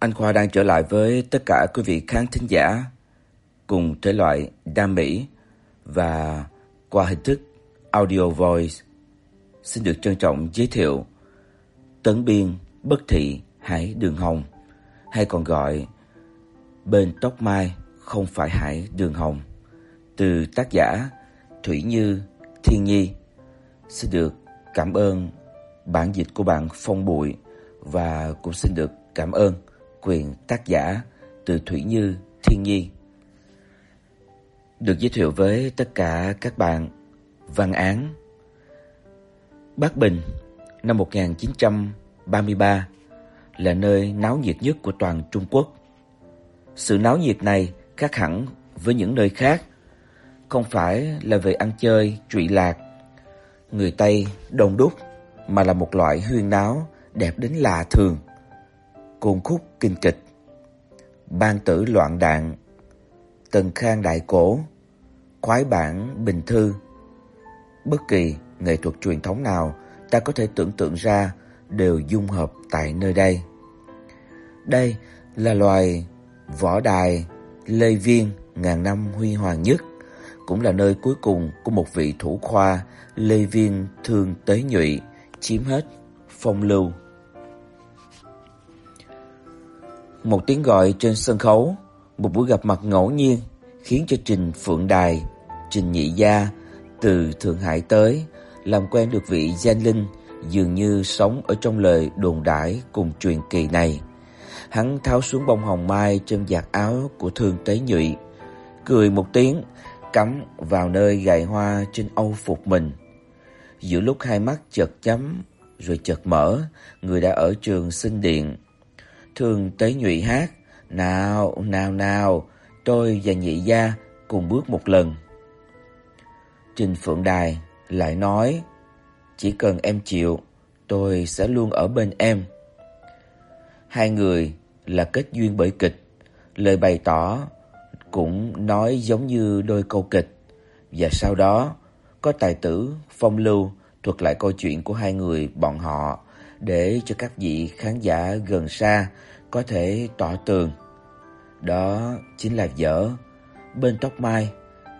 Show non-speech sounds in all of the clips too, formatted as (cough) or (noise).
Anh Khoa đang trở lại với tất cả quý vị khán thính giả cùng thể loại đam mỹ và qua hình thức audio voice. Xin được trân trọng giới thiệu Tấn Biên, Bất Thị, Hải Đường Hồng, hay còn gọi Bên tóc mai không phải Hải Đường Hồng, từ tác giả Thủy Như Thiên Nhi. Xin được cảm ơn bản dịch của bạn Phong Bụi và cũng xin được cảm ơn quyền tác giả từ Thủy Như Thiên Nhi. Được giới thiệu với tất cả các bạn văn án Bắc Bình năm 1933 là nơi náo nhiệt nhất của toàn Trung Quốc. Sự náo nhiệt này khác hẳn với những nơi khác, không phải là về ăn chơi trụy lạc, người Tây đông đúc mà là một loại huyên náo đẹp đến lạ thường. Côn khúc kinh kịch, ban tử loạn đạn, tần khang đại cổ, khoái bản bình thư. Bất kỳ nghệ thuật truyền thống nào ta có thể tưởng tượng ra đều dung hợp tại nơi đây. Đây là loài võ đài Lê Viên ngàn năm huy hoàng nhất, cũng là nơi cuối cùng của một vị thủ khoa Lê Viên Thương Tế Nhụy chiếm hết phong lưu. Một tiếng gọi trên sân khấu, một buổi gặp mặt ngẫu nhiên khiến cho Trình Phượng Đài, Trình Nhị Gia từ Thượng Hải tới làm quen được vị danh linh dường như sống ở trong lời đồn đãi cùng truyền kỳ này. Hắn tháo xuống bông hồng mai trên vạt áo của Thương Tế Nhụy, cười một tiếng, cắm vào nơi gài hoa trên âu phục mình. Giữa lúc hai mắt chợt chấm rồi chợt mở, người đã ở trường sinh điện thường Tế Nhụy hát, "Nào, nào nào, tôi và Nhị gia cùng bước một lần." Trình Phượng Đài lại nói, "Chỉ cần em chịu, tôi sẽ luôn ở bên em." Hai người là kết duyên bởi kịch, lời bày tỏ cũng nói giống như đôi câu kịch. Và sau đó, có tài tử Phong Lưu thuật lại câu chuyện của hai người bọn họ để cho các vị khán giả gần xa có thể tỏ tường. Đó chính là dở bên tóc mai,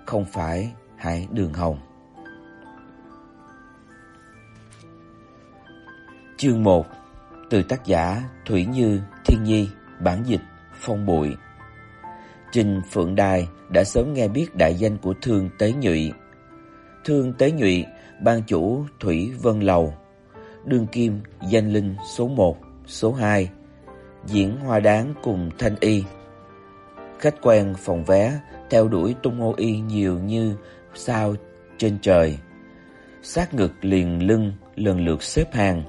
không phải Hải Đường Hồng. Chương 1 Từ tác giả Thủy Như Thiên Nhi Bản dịch Phong Bụi Trình Phượng Đài đã sớm nghe biết đại danh của Thương Tế Nhụy. Thương Tế Nhụy, ban chủ Thủy Vân Lầu, đương kim danh linh số 1, số 2, diễn hoa đáng cùng Thanh Y. Khách quen phòng vé theo đuổi tung hô y nhiều như sao trên trời. Sát ngực liền lưng lần lượt xếp hàng,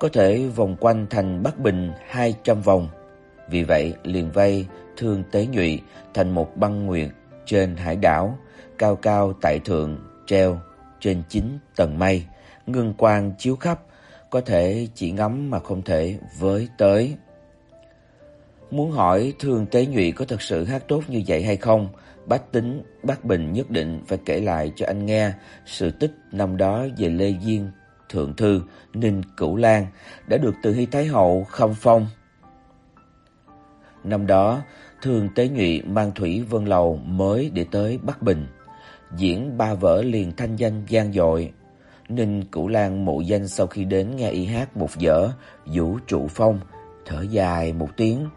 có thể vòng quanh thành Bắc Bình 200 vòng. Vì vậy liền vây Thương Tế Nhụy thành một băng nguyệt trên hải đảo, cao cao tại thượng treo trên chín tầng mây, ngân quang chiếu khắp, có thể chỉ ngắm mà không thể với tới. Muốn hỏi thường Tế Nhụy có thật sự hát tốt như vậy hay không? Bách Tính, Bác Bình nhất định phải kể lại cho anh nghe sự tích năm đó về Lê Diên Thượng Thư Ninh Cửu Lan đã được Từ Hy Thái Hậu khâm phong. Năm đó, Thường Tế Nhụy mang Thủy Vân Lầu mới để tới Bắc Bình, diễn ba vở liền thanh danh gian dội. Ninh Cửu Lan mộ danh sau khi đến nghe y hát một vở Vũ trụ phong, thở dài một tiếng,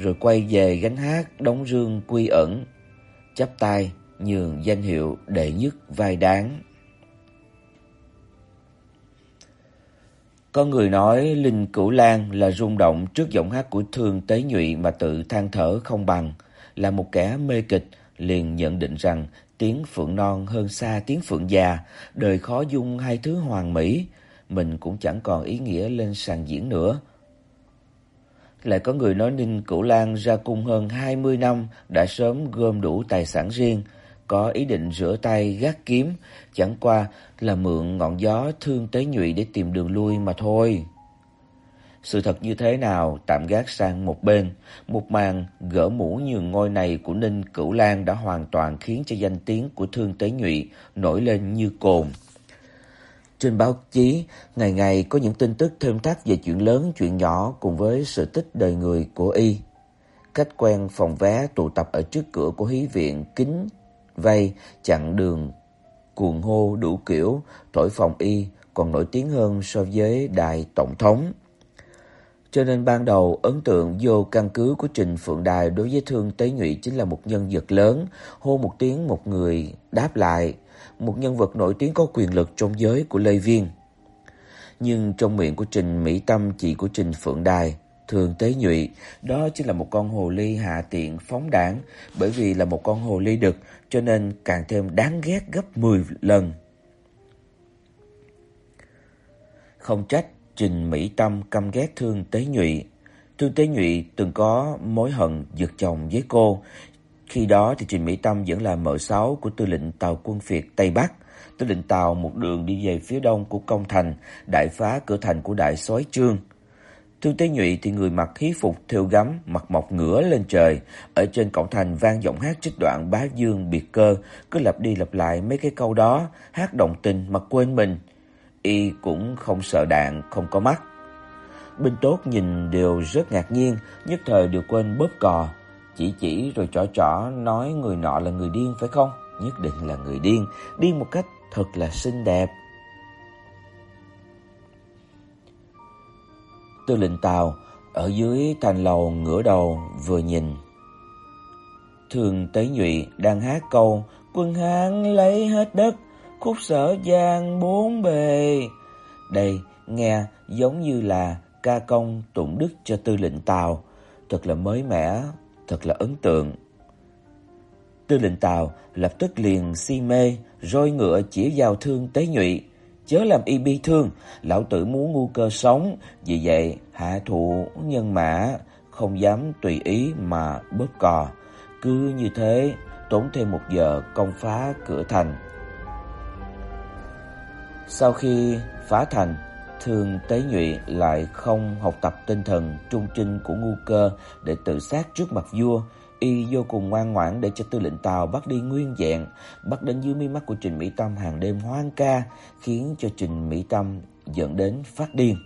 rồi quay về gánh hát đóng rương quy ẩn, chắp tay nhường danh hiệu đệ nhất vai đáng. Có người nói Linh Cửu Lan là rung động trước giọng hát của Thương Tế Nhụy mà tự than thở không bằng, là một kẻ mê kịch, liền nhận định rằng tiếng phượng non hơn xa tiếng phượng già, đời khó dung hai thứ hoàn mỹ, mình cũng chẳng còn ý nghĩa lên sàn diễn nữa. Lại có người nói Ninh Cửu Lan ra cung hơn 20 năm đã sớm gom đủ tài sản riêng, có ý định rửa tay gác kiếm, chẳng qua là mượn ngọn gió thương tế nhụy để tìm đường lui mà thôi. Sự thật như thế nào tạm gác sang một bên, một màn gỡ mũ nhường ngôi này của Ninh Cửu Lan đã hoàn toàn khiến cho danh tiếng của Thương Tế Nhụy nổi lên như cồn. Trên báo chí, ngày ngày có những tin tức thêm thắt về chuyện lớn, chuyện nhỏ cùng với sự tích đời người của y. cách quen phòng vé tụ tập ở trước cửa của hí viện kính vây chặn đường cuồng hô đủ kiểu, thổi phòng y còn nổi tiếng hơn so với đài tổng thống. Cho nên ban đầu ấn tượng vô căn cứ của Trình Phượng Đài đối với Thương Tế Nhụy chính là một nhân vật lớn, hô một tiếng một người đáp lại, một nhân vật nổi tiếng có quyền lực trong giới của Lê Viên. Nhưng trong miệng của Trình Mỹ Tâm chị của Trình Phượng Đài, Thường Tế Nhụy, đó chính là một con hồ ly hạ tiện phóng đảng, bởi vì là một con hồ ly đực cho nên càng thêm đáng ghét gấp 10 lần. Không trách Trình Mỹ Tâm căm ghét Thương Tế Nhụy. Thương Tế Nhụy từng có mối hận giật chồng với cô. Khi đó thì Trình Mỹ Tâm vẫn là mợ sáu của tư lệnh tàu quân Việt Tây Bắc. Tư lệnh tàu một đường đi về phía đông của công thành, đại phá cửa thành của đại soái Trương. Thương Tế Nhụy thì người mặc khí phục thêu gấm, mặt mọc ngửa lên trời, ở trên cổng thành vang giọng hát trích đoạn bá dương biệt cơ, cứ lặp đi lặp lại mấy cái câu đó, hát động tình mà quên mình y cũng không sợ đạn, không có mắt. Binh tốt nhìn đều rất ngạc nhiên, nhất thời đều quên bóp cò, chỉ chỉ rồi trỏ trỏ nói người nọ là người điên phải không? Nhất định là người điên, điên một cách thật là xinh đẹp. Tư lệnh Tàu ở dưới thành lầu ngửa đầu vừa nhìn. Thường Tế Nhụy đang hát câu quân Hán lấy hết đất khúc sở giang bốn bề. Đây nghe giống như là ca công tụng đức cho tư lệnh Tào, thật là mới mẻ, thật là ấn tượng. Tư lệnh Tào lập tức liền si mê, roi ngựa chỉ vào thương tế nhụy, chớ làm y bi thương, lão tử muốn ngu cơ sống, vì vậy hạ thủ nhân mã, không dám tùy ý mà bóp cò. Cứ như thế, tốn thêm một giờ công phá cửa thành. Sau khi phá thành, Thường Tế Nhụy lại không học tập tinh thần trung trinh của ngu cơ để tự sát trước mặt vua, y vô cùng ngoan ngoãn để cho tư lệnh Tào bắt đi nguyên dạng bắt đến dưới mí mắt của Trình Mỹ Tâm hàng đêm hoang ca, khiến cho Trình Mỹ Tâm dẫn đến phát điên.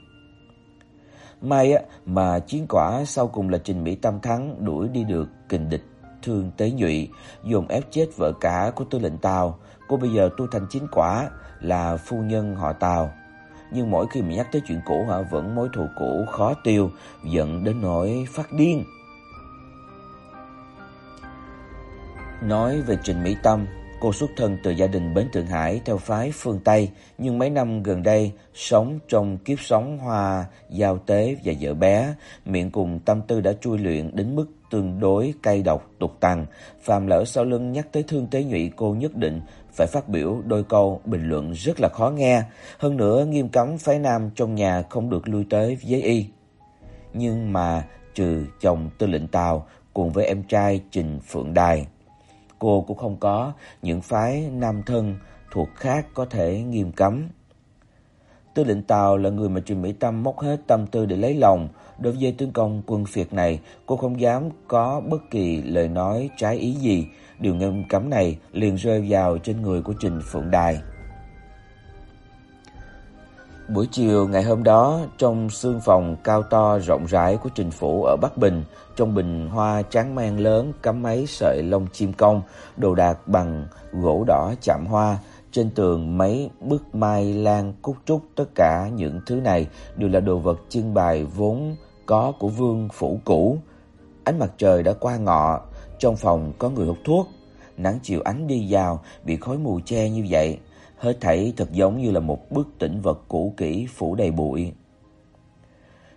May á mà chiến quả sau cùng là Trình Mỹ Tâm thắng đuổi đi được kình địch Thương Tế Nhụy, dùng ép chết vợ cả của tư lệnh Tào, cô bây giờ tu thành chính quả, là phu nhân họ Tào. Nhưng mỗi khi mình nhắc tới chuyện cũ họ vẫn mối thù cũ khó tiêu, giận đến nỗi phát điên. Nói về Trình Mỹ Tâm, cô xuất thân từ gia đình Bến Thượng Hải theo phái phương Tây, nhưng mấy năm gần đây sống trong kiếp sống hòa giao tế và vợ bé, miệng cùng tâm tư đã chui luyện đến mức tương đối cay độc tục tằn, phàm lỡ sau lưng nhắc tới thương tế nhụy cô nhất định phải phát biểu đôi câu bình luận rất là khó nghe, hơn nữa nghiêm cấm phái nam trong nhà không được lui tới với y. Nhưng mà trừ chồng Tư lệnh Tào cùng với em trai Trình Phượng Đài, cô cũng không có những phái nam thân thuộc khác có thể nghiêm cấm. Tư lệnh Tào là người mà Trình Mỹ Tâm móc hết tâm tư để lấy lòng, đối với tướng công quân phiệt này, cô không dám có bất kỳ lời nói trái ý gì, điều nghiêm cấm này liền rơi vào trên người của Trình Phượng Đài. Buổi chiều ngày hôm đó, trong sương phòng cao to rộng rãi của Trình phủ ở Bắc Bình, trong bình hoa tráng men lớn cắm mấy sợi lông chim công, đồ đạc bằng gỗ đỏ chạm hoa, trên tường mấy bức mai lan cúc trúc tất cả những thứ này đều là đồ vật trưng bày vốn có của vương phủ cũ. Ánh mặt trời đã qua ngọ, trong phòng có người hút thuốc, nắng chiều ánh đi vào bị khói mù che như vậy, hết thảy thật giống như là một bức tĩnh vật cũ kỹ phủ đầy bụi.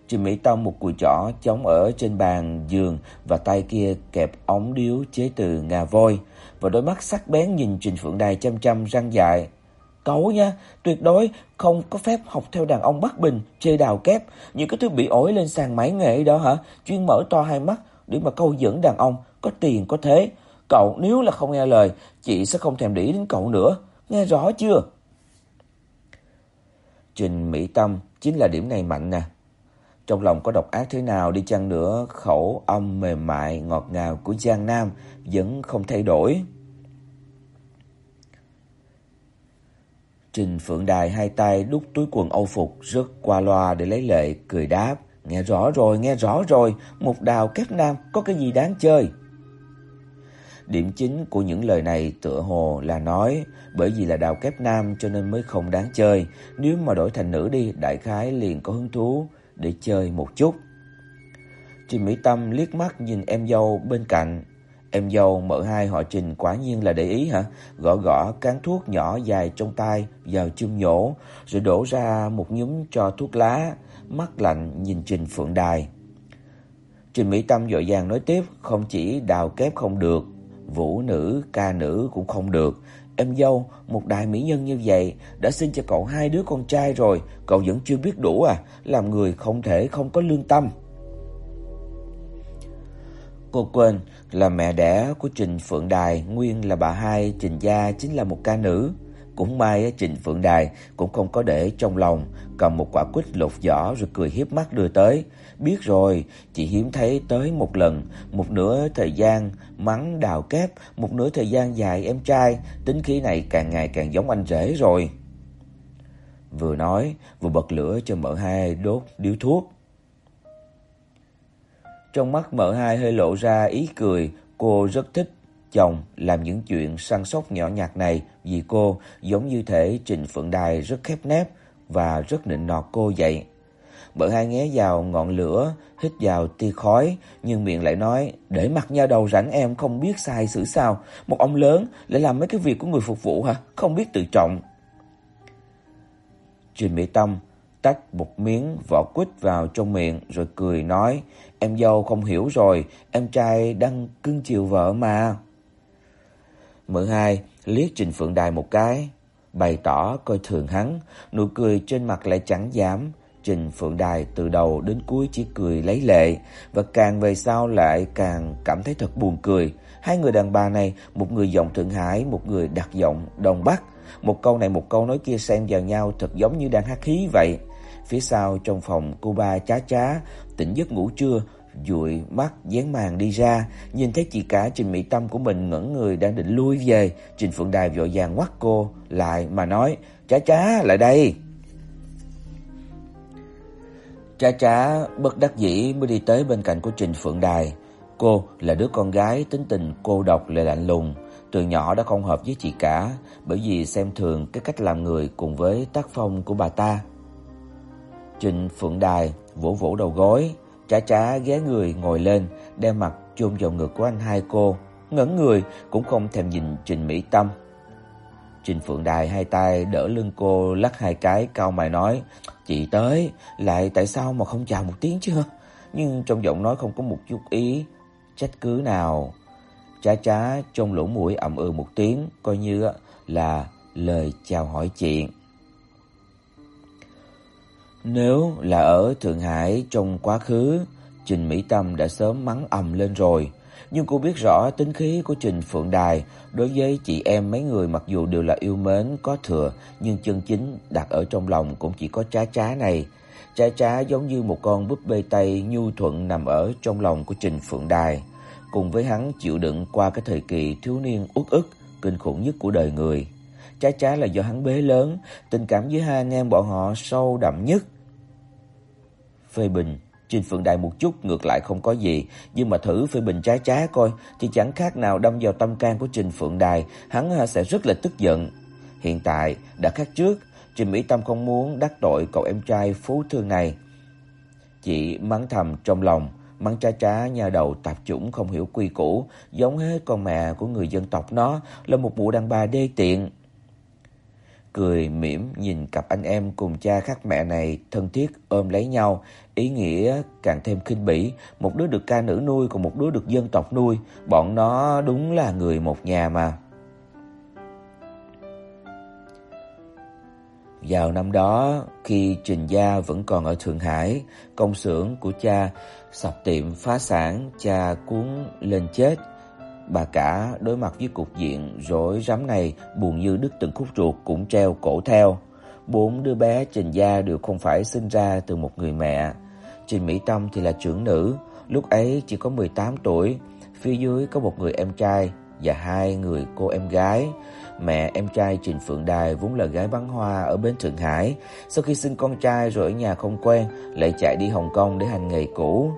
Trình Mỹ Tông một cùi chỏ chống ở trên bàn giường và tay kia kẹp ống điếu chế từ ngà voi và đôi mắt sắc bén nhìn Trình Phượng Đài chăm chăm răng dài. Cậu nha, tuyệt đối không có phép học theo đàn ông Bắc Bình, chơi đào kép, những cái thứ bị ổi lên sàn máy nghệ đó hả, chuyên mở to hai mắt để mà câu dẫn đàn ông, có tiền có thế. Cậu nếu là không nghe lời, chị sẽ không thèm để ý đến cậu nữa, nghe rõ chưa? Trình Mỹ Tâm chính là điểm này mạnh nè. Trong lòng có độc ác thế nào đi chăng nữa, khẩu âm mềm mại, ngọt ngào của Giang Nam vẫn không thay đổi. Trình Phượng Đài hai tay đút túi quần Âu phục rớt qua loa để lấy lệ cười đáp, nghe rõ rồi, nghe rõ rồi, một đào kép nam có cái gì đáng chơi. Điểm chính của những lời này tựa hồ là nói bởi vì là đào kép nam cho nên mới không đáng chơi, nếu mà đổi thành nữ đi, đại khái liền có hứng thú để chơi một chút. Trình Mỹ Tâm liếc mắt nhìn em dâu bên cạnh, Em dâu mở hai họ Trình quả nhiên là để ý hả? Gõ gõ cán thuốc nhỏ dài trong tay vào chum nhổ, rồi đổ ra một nhúm cho thuốc lá, mắt lạnh nhìn Trình Phượng Đài. Trình Mỹ Tâm dội vàng nói tiếp, không chỉ đào kép không được, vũ nữ, ca nữ cũng không được. Em dâu, một đại mỹ nhân như vậy, đã sinh cho cậu hai đứa con trai rồi, cậu vẫn chưa biết đủ à, làm người không thể không có lương tâm. Cô quên là mẹ đẻ của Trình Phượng Đài, nguyên là bà hai Trình Gia chính là một ca nữ. Cũng may Trình Phượng Đài cũng không có để trong lòng, cầm một quả quýt lột vỏ rồi cười hiếp mắt đưa tới. Biết rồi, chỉ hiếm thấy tới một lần, một nửa thời gian mắng đào kép, một nửa thời gian dài em trai, tính khí này càng ngày càng giống anh rể rồi. Vừa nói, vừa bật lửa cho mợ hai đốt điếu thuốc. Trong mắt mợ hai hơi lộ ra ý cười, cô rất thích chồng làm những chuyện săn sóc nhỏ nhặt này vì cô giống như thể Trình Phượng Đài rất khép nép và rất nịnh nọt cô vậy. Mợ hai nghe vào ngọn lửa, hít vào tia khói, nhưng miệng lại nói, để mặt nha đầu rảnh em không biết sai xử sao, một ông lớn lại làm mấy cái việc của người phục vụ hả, không biết tự trọng. Trình Mỹ Tâm tách một miếng vỏ quýt vào trong miệng rồi cười nói, em dâu không hiểu rồi, em trai đang cưng chiều vợ mà mở hai liếc Trình Phượng Đài một cái, bày tỏ coi thường hắn, nụ cười trên mặt lại chẳng giảm. Trình Phượng Đài từ đầu đến cuối chỉ cười lấy lệ và càng về sau lại càng cảm thấy thật buồn cười. Hai người đàn bà này, một người giọng Thượng Hải, một người đặc giọng Đông Bắc, một câu này một câu nói kia xen vào nhau thật giống như đang hát khí vậy. Phía sau trong phòng cô ba chá chá, tỉnh giấc ngủ trưa, dụi mắt dán màn đi ra, nhìn thấy chị cả Trình Mỹ Tâm của mình ngẩn người đang định lui về, Trình Phượng Đài vội vàng ngoắt cô lại mà nói: "Chá chá, lại đây." Chá chá bất đắc dĩ mới đi tới bên cạnh của Trình Phượng Đài. Cô là đứa con gái tính tình cô độc lại lạnh lùng, từ nhỏ đã không hợp với chị cả, bởi vì xem thường cái cách làm người cùng với tác phong của bà ta. Trình Phượng Đài vỗ vỗ đầu gối, chá chá ghé người ngồi lên, đem mặt chôn vào ngực của anh hai cô, ngẩn người cũng không thèm nhìn Trình Mỹ Tâm. Trình Phượng Đài hai tay đỡ lưng cô lắc hai cái cau mày nói: "Chị tới, lại tại sao mà không chào một tiếng chứ?" Nhưng trong giọng nói không có một chút ý trách cứ nào. Chá chá trong lỗ mũi ậm ừ một tiếng, coi như là lời chào hỏi chuyện. Nếu là ở Thượng Hải trong quá khứ, Trình Mỹ Tâm đã sớm mắng ầm lên rồi, nhưng cô biết rõ tính khí của Trình Phượng Đài đối với chị em mấy người mặc dù đều là yêu mến có thừa, nhưng chân chính đặt ở trong lòng cũng chỉ có Trá Trá này. Trá Trá giống như một con búp bê Tây nhu thuận nằm ở trong lòng của Trình Phượng Đài, cùng với hắn chịu đựng qua cái thời kỳ thiếu niên uất ức kinh khủng nhất của đời người. Trá Trá là do hắn bế lớn, tình cảm với hai anh em bọn họ sâu đậm nhất phê bình. Trình Phượng Đại một chút ngược lại không có gì, nhưng mà thử phê bình trái trái coi thì chẳng khác nào đâm vào tâm can của Trình Phượng Đài, hắn à, sẽ rất là tức giận. Hiện tại đã khác trước, Trình Mỹ Tâm không muốn đắc tội cậu em trai phú thương này. Chị mắng thầm trong lòng, mắng trái trá nhà đầu tạp chủng không hiểu quy củ, giống hết con mẹ của người dân tộc nó, là một mụ đàn bà đê tiện cười mỉm nhìn cặp anh em cùng cha khác mẹ này thân thiết ôm lấy nhau, ý nghĩa càng thêm khinh bỉ, một đứa được ca nữ nuôi còn một đứa được dân tộc nuôi, bọn nó đúng là người một nhà mà. Vào năm đó, khi Trình Gia vẫn còn ở Thượng Hải, công xưởng của cha sập tiệm phá sản, cha cuốn lên chết. Bà cả đối mặt với cục diện rối rắm này, buồn như đứt từng khúc ruột cũng treo cổ theo. Bốn đứa bé Trình Gia đều không phải sinh ra từ một người mẹ. Trình Mỹ Tâm thì là trưởng nữ, lúc ấy chỉ có 18 tuổi, phía dưới có một người em trai, và hai người cô em gái. Mẹ em trai Trình Phượng Đài vốn là gái bán hoa ở bên Thượng Hải, sau khi sinh con trai rồi ở nhà không quen, lại chạy đi Hồng Kông để hành nghề cũ.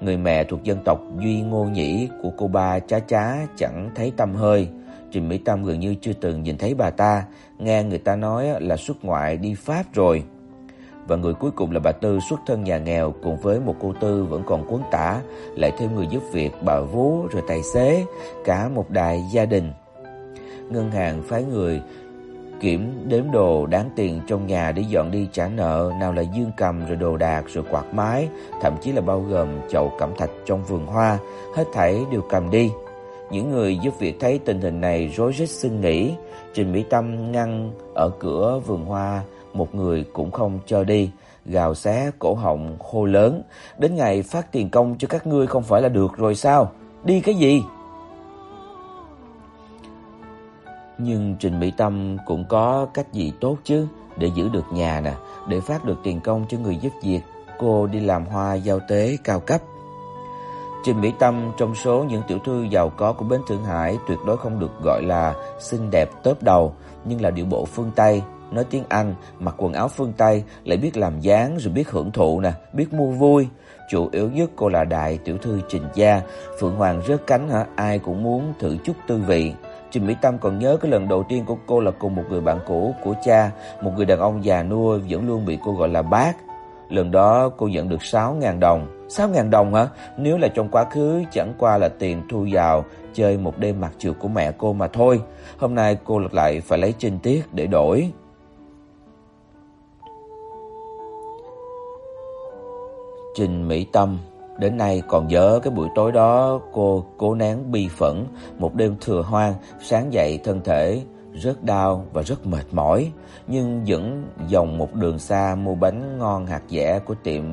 Người mẹ thuộc dân tộc Duy Ngô Nhĩ của cô ba Chá Chá chẳng thấy tâm hơi. Trình Mỹ Tâm gần như chưa từng nhìn thấy bà ta, nghe người ta nói là xuất ngoại đi Pháp rồi. Và người cuối cùng là bà Tư xuất thân nhà nghèo cùng với một cô Tư vẫn còn quấn tả, lại thêm người giúp việc bà Vú rồi tài xế, cả một đại gia đình. Ngân hàng phái người kiểm đếm đồ đáng tiền trong nhà để dọn đi trả nợ, nào là dương cầm rồi đồ đạc rồi quạt mái, thậm chí là bao gồm chậu cẩm thạch trong vườn hoa, hết thảy đều cầm đi. Những người giúp việc thấy tình hình này rối rít xin nghỉ, Trình Mỹ Tâm ngăn ở cửa vườn hoa, một người cũng không cho đi, gào xé cổ họng hô lớn, đến ngày phát tiền công cho các ngươi không phải là được rồi sao? Đi cái gì? Nhưng Trình Mỹ Tâm cũng có cách gì tốt chứ, để giữ được nhà nè, để phát được tiền công cho người giúp việc, cô đi làm hoa giao tế cao cấp. Trình Mỹ Tâm trong số những tiểu thư giàu có của bến Thượng Hải tuyệt đối không được gọi là xinh đẹp tớp đầu, nhưng là điệu bộ phương Tây, nói tiếng Anh, mặc quần áo phương Tây, lại biết làm dáng rồi biết hưởng thụ nè, biết mua vui. Chủ yếu nhất cô là đại tiểu thư Trình gia, Phượng Hoàng rớt cánh hả, ai cũng muốn thử chút tư vị. Trình Mỹ Tâm còn nhớ cái lần đầu tiên của cô là cùng một người bạn cũ của cha, một người đàn ông già nua vẫn luôn bị cô gọi là bác. Lần đó cô nhận được 6.000 đồng. 6.000 đồng hả? Nếu là trong quá khứ chẳng qua là tiền thu vào chơi một đêm mặt trượt của mẹ cô mà thôi. Hôm nay cô lại phải lấy trinh tiết để đổi. Trình Mỹ Tâm Đến nay còn nhớ cái buổi tối đó cô cố nén bi phẫn, một đêm thừa hoang, sáng dậy thân thể rất đau và rất mệt mỏi, nhưng vẫn dòng một đường xa mua bánh ngon hạt dẻ của tiệm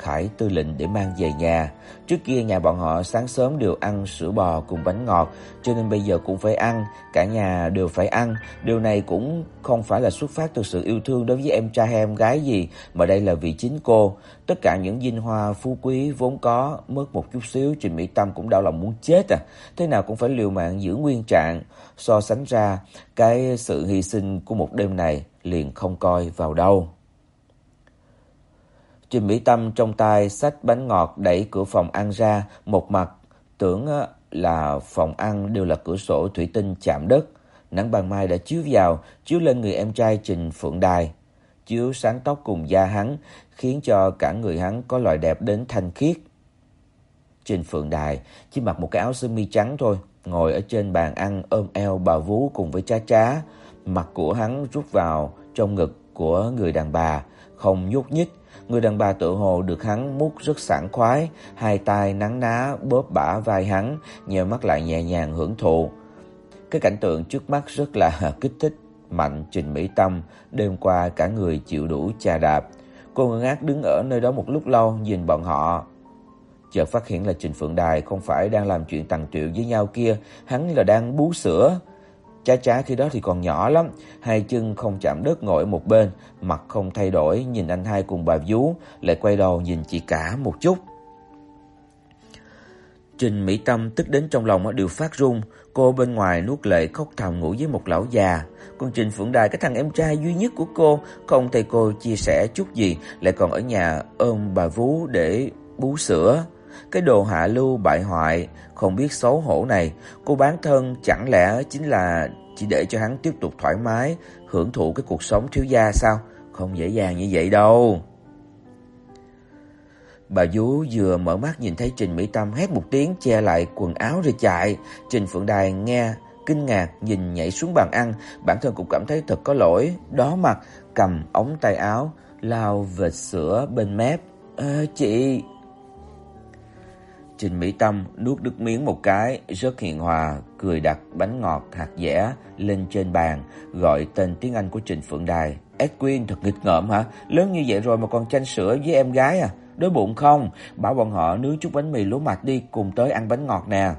Khải Tư lệnh để mang về nhà. Trước kia nhà bọn họ sáng sớm đều ăn sữa bò cùng bánh ngọt, cho nên bây giờ cũng phải ăn, cả nhà đều phải ăn. Điều này cũng không phải là xuất phát từ sự yêu thương đối với em trai hay em gái gì, mà đây là vì chính cô. Tất cả những vinh hoa phú quý vốn có mất một chút xíu, Trình Mỹ Tâm cũng đau lòng muốn chết à. Thế nào cũng phải liều mạng giữ nguyên trạng. So sánh ra, cái sự hy sinh của một đêm này liền không coi vào đâu. Trình Mỹ Tâm trong tay xách bánh ngọt đẩy cửa phòng ăn ra, một mặt tưởng là phòng ăn đều là cửa sổ thủy tinh chạm đất. Nắng ban mai đã chiếu vào, chiếu lên người em trai Trình Phượng Đài, chiếu sáng tóc cùng da hắn, khiến cho cả người hắn có loại đẹp đến thanh khiết. Trình Phượng Đài chỉ mặc một cái áo sơ mi trắng thôi, ngồi ở trên bàn ăn ôm eo bà vú cùng với cha Trá, mặt của hắn rút vào trong ngực của người đàn bà, không nhúc nhích, Người đàn bà tự hồ được hắn mút rất sảng khoái, hai tay nắng ná bóp bả vai hắn, nheo mắt lại nhẹ nhàng hưởng thụ. Cái cảnh tượng trước mắt rất là (laughs) kích thích, mạnh Trình Mỹ Tâm, đêm qua cả người chịu đủ chà đạp. Cô ngơ ngác đứng ở nơi đó một lúc lâu nhìn bọn họ. Chợt phát hiện là Trình Phượng Đài không phải đang làm chuyện tằng triệu với nhau kia, hắn là đang bú sữa. Chá chá khi đó thì còn nhỏ lắm, hai chân không chạm đất ngồi ở một bên, mặt không thay đổi, nhìn anh hai cùng bà vú, lại quay đầu nhìn chị cả một chút. Trình Mỹ Tâm tức đến trong lòng đều phát run, cô bên ngoài nuốt lệ khóc thầm ngủ với một lão già. Còn Trình Phượng Đài cái thằng em trai duy nhất của cô, không thấy cô chia sẻ chút gì, lại còn ở nhà ôm bà vú để bú sữa. Cái đồ hạ lưu bại hoại, không biết xấu hổ này, cô bán thân chẳng lẽ chính là chỉ để cho hắn tiếp tục thoải mái, hưởng thụ cái cuộc sống thiếu gia sao? Không dễ dàng như vậy đâu. Bà vú vừa mở mắt nhìn thấy Trình Mỹ Tâm hét một tiếng che lại quần áo rồi chạy. Trình Phượng Đài nghe kinh ngạc nhìn nhảy xuống bàn ăn, bản thân cũng cảm thấy thật có lỗi, đó mặt cầm ống tay áo lao vệt sữa bên mép. "Ơ chị, Trình Mỹ Tâm nuốt nước miếng một cái, rất hiền hòa, cười đặt bánh ngọt hạt dẻ lên trên bàn, gọi tên tiếng Anh của Trình Phượng Đài. Edwin thật nghịch ngợm hả? Lớn như vậy rồi mà còn tranh sữa với em gái à? Đói bụng không? Bảo bọn họ nướng chút bánh mì lúa mạch đi, cùng tới ăn bánh ngọt nè.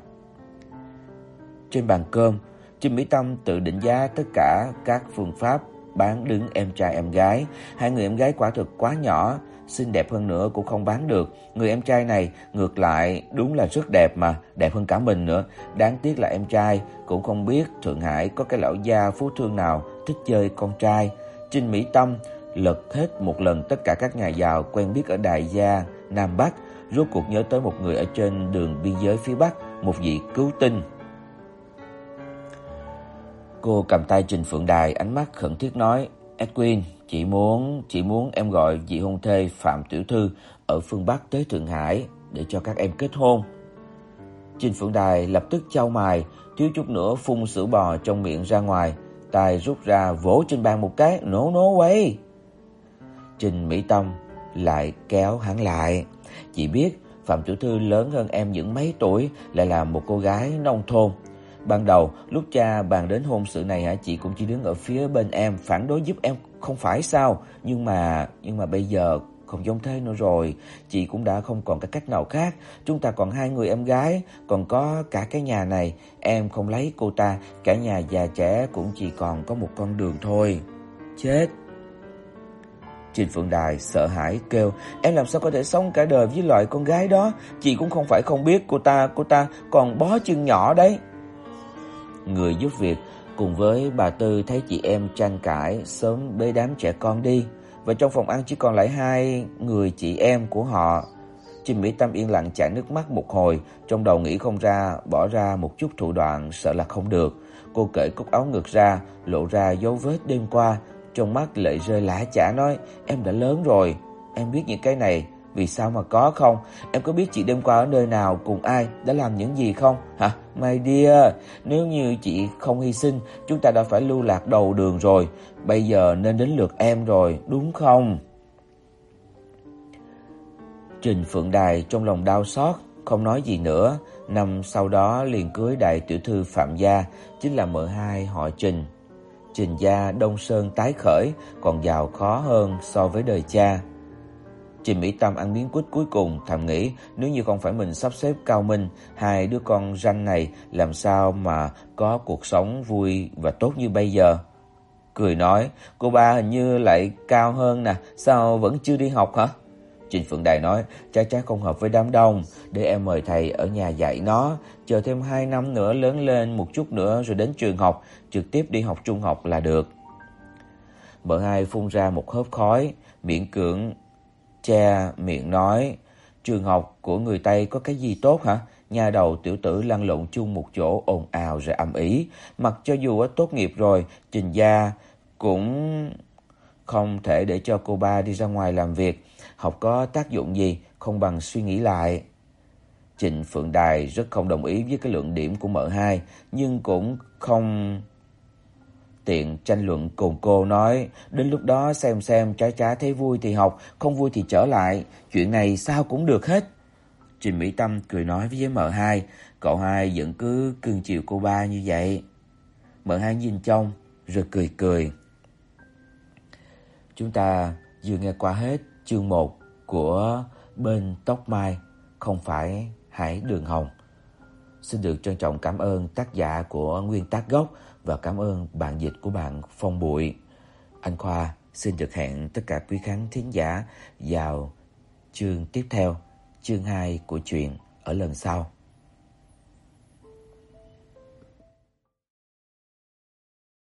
Trên bàn cơm, Trình Mỹ Tâm tự định giá tất cả các phương pháp bán đứng em trai em gái. Hai người em gái quả thực quá nhỏ, xinh đẹp hơn nữa cũng không bán được. Người em trai này ngược lại đúng là rất đẹp mà, đẹp hơn cả mình nữa. Đáng tiếc là em trai cũng không biết Thượng Hải có cái lão gia phú thương nào thích chơi con trai. Trinh Mỹ Tâm lật hết một lần tất cả các nhà giàu quen biết ở Đại Gia, Nam Bắc, rốt cuộc nhớ tới một người ở trên đường biên giới phía Bắc, một vị cứu tinh. Cô cầm tay Trình Phượng Đài, ánh mắt khẩn thiết nói: "Edwin, chị muốn, chị muốn em gọi vị hôn thê Phạm tiểu thư ở phương Bắc tới Thượng Hải để cho các em kết hôn." Trình Phượng Đài lập tức chau mày, thiếu chút nữa phun sữa bò trong miệng ra ngoài, tay rút ra vỗ trên bàn một cái, "No no way." Trình Mỹ Tâm lại kéo hắn lại. Chị biết Phạm tiểu thư lớn hơn em những mấy tuổi, lại là một cô gái nông thôn. Ban đầu lúc cha bàn đến hôn sự này hả, chị cũng chỉ đứng ở phía bên em phản đối giúp em không phải sao, nhưng mà nhưng mà bây giờ không giống thế nữa rồi, chị cũng đã không còn cái cách nào khác, chúng ta còn hai người em gái, còn có cả cái nhà này, em không lấy cô ta, cả nhà già trẻ cũng chỉ còn có một con đường thôi. Chết. Trình Phượng Đài sợ hãi kêu, em làm sao có thể sống cả đời với loại con gái đó, chị cũng không phải không biết cô ta, cô ta còn bó chân nhỏ đấy. Người giúp việc cùng với bà Tư thấy chị em tranh cãi sớm bế đám trẻ con đi, và trong phòng ăn chỉ còn lại hai người chị em của họ. Trình Mỹ Tâm yên lặng chảy nước mắt một hồi, trong đầu nghĩ không ra, bỏ ra một chút thủ đoạn sợ là không được. Cô cởi cúc áo ngực ra, lộ ra dấu vết đêm qua, trong mắt lệ rơi lã chã nói, em đã lớn rồi, em biết những cái này vì sao mà có không? Em có biết chị đêm qua ở nơi nào cùng ai đã làm những gì không? Hả? My dear, nếu như chị không hy sinh, chúng ta đã phải lưu lạc đầu đường rồi. Bây giờ nên đến lượt em rồi, đúng không? Trình Phượng Đài trong lòng đau xót, không nói gì nữa. Năm sau đó liền cưới đại tiểu thư Phạm Gia, chính là mợ hai họ Trình. Trình gia Đông Sơn tái khởi còn giàu khó hơn so với đời cha. Trình Mỹ Tâm ăn miếng quýt cuối cùng thầm nghĩ nếu như không phải mình sắp xếp cao minh, hai đứa con ranh này làm sao mà có cuộc sống vui và tốt như bây giờ. Cười nói, cô ba hình như lại cao hơn nè, sao vẫn chưa đi học hả? Trình Phượng Đài nói, cha cha không hợp với đám đông, để em mời thầy ở nhà dạy nó, chờ thêm 2 năm nữa lớn lên một chút nữa rồi đến trường học, trực tiếp đi học trung học là được. Bợ hai phun ra một hớp khói, miễn cưỡng che miệng nói, trường học của người Tây có cái gì tốt hả? Nhà đầu tiểu tử lăn lộn chung một chỗ ồn ào rồi ầm ĩ, mặc cho dù tốt nghiệp rồi, Trình gia cũng không thể để cho cô ba đi ra ngoài làm việc, học có tác dụng gì, không bằng suy nghĩ lại. Trịnh Phượng Đài rất không đồng ý với cái luận điểm của mợ hai, nhưng cũng không tiện tranh luận cùng cô nói, đến lúc đó xem xem trái trái thấy vui thì học, không vui thì trở lại, chuyện này sao cũng được hết. Trình Mỹ Tâm cười nói với mợ hai, cậu hai vẫn cứ cưng chiều cô ba như vậy. Mợ hai nhìn trong rồi cười cười. Chúng ta vừa nghe qua hết chương 1 của Bên tóc mai không phải Hải Đường Hồng. Xin được trân trọng cảm ơn tác giả của nguyên tác gốc và cảm ơn bạn dịch của bạn Phong Bụi. Anh Khoa xin được hẹn tất cả quý khán thính giả vào chương tiếp theo, chương 2 của truyện ở lần sau.